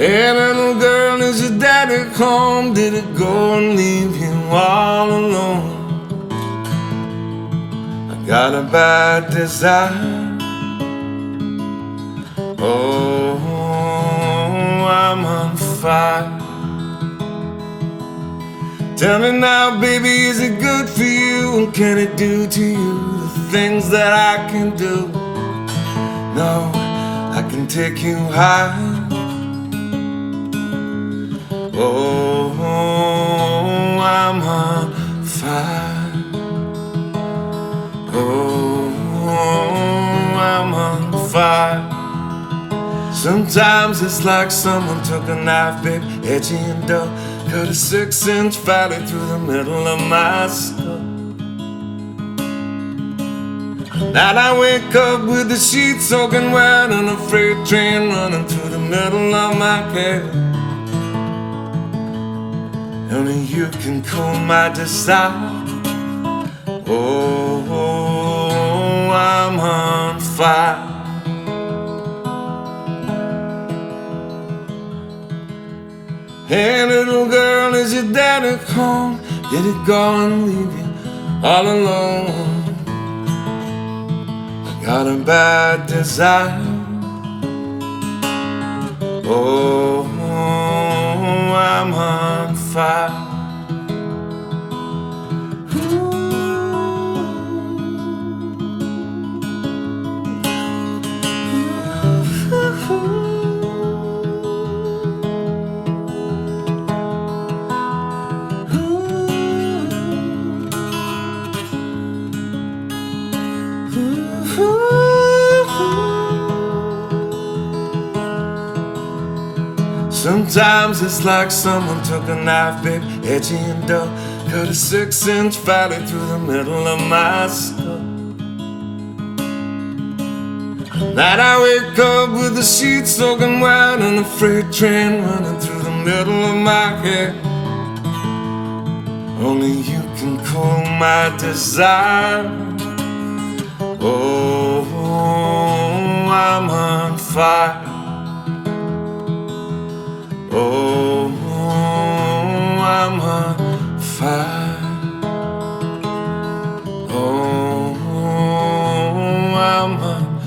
Hey, little girl, is your daddy home? Did it go and leave I got a bad desire. Oh, I'm on fire. Tell me now, baby, is it good for you? And can it do to you the things that I can do? No, I can take you high. Oh, fire. Sometimes it's like someone took a knife, babe, edgy and dull, cut a six-inch valley through the middle of my skull. Night I wake up with the sheets soaking wet and a freight train running through the middle of my head. Only you can cool my desire. Oh, I'm on fire. Hey, little girl, is your daddy home? Did he go and leave you all alone? I got a bad desire. Oh, Sometimes it's like someone took a knife, babe, edgy and dull, cut a six-inch valley through the middle of my skull. Night I wake up with the sheets soaking wet and a freight train running through the middle of my head. Only you can cool my desire. Oh, I'm on fire. Oh, I'm on fire. Oh, I'm on